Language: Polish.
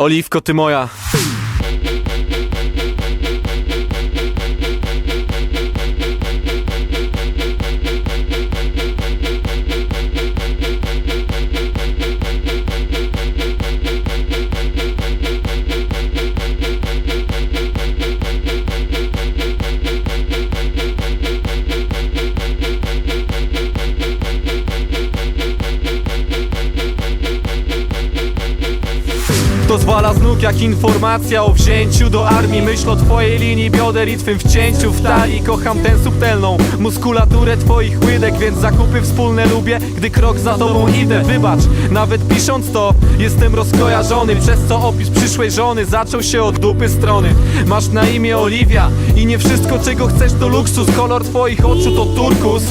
Oliwko, ty moja. To zwala z nóg jak informacja o wzięciu do armii. Myśl o twojej linii bioder i twym wcięciu w talii. Kocham tę subtelną muskulaturę twoich łydek Więc zakupy wspólne lubię, gdy krok za tobą idę. Wybacz, nawet pisząc to jestem rozkojarzony. Przez co opis przyszłej żony zaczął się od dupy strony. Masz na imię Oliwia i nie wszystko czego chcesz to luksus. Kolor twoich oczu to turkus